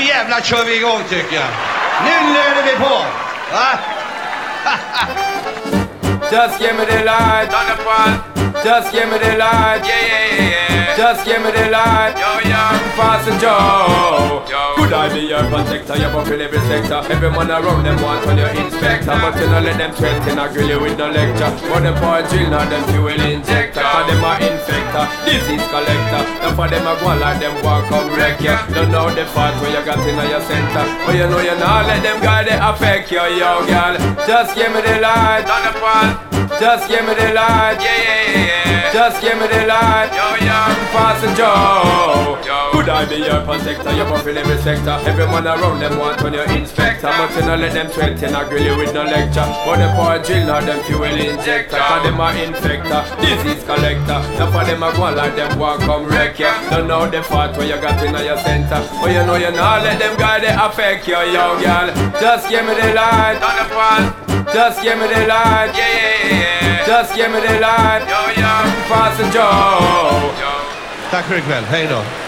jävlar kör vi igång tycker jag. Nu löder vi på. Va? Just give me the light, Just give me the light, yeah, yeah, yeah. Just give me the light, yo, yo. Passing Joe. Could I be your protector? You're fulfill every sector. Everyone around them want on your inspector, but you know let them threaten. I grill you with no lecture. But the poor drill, not them fuel injector. For them a infector, disease collector. Now for them a go on like them walk come wreck you. Don't know the part where you got in your center. But you know you not let them guide it affect you, yo, girl. Just give me the light, on the part. Just give me the light, yeah, yeah, yeah. Just give me the light, yo, yo. Passing Joe. Could I be your protector? You fulfill every sector. Everyone around them want on your inspector. But you know let them sweat threaten, I grill you with no lecture. But the drill, not them fuel injector. Cause them a infector, disease collector. Now for them a go like them come wreck you. Don't know the part where you got in your center. But you know you not let them guide it affect you, yo, girl. Just give me the light on the part. Just give me the light, yeah, yeah, yeah. Just give me the light, yo, yo. Passing Joe. Tack för ikväll. Hej då.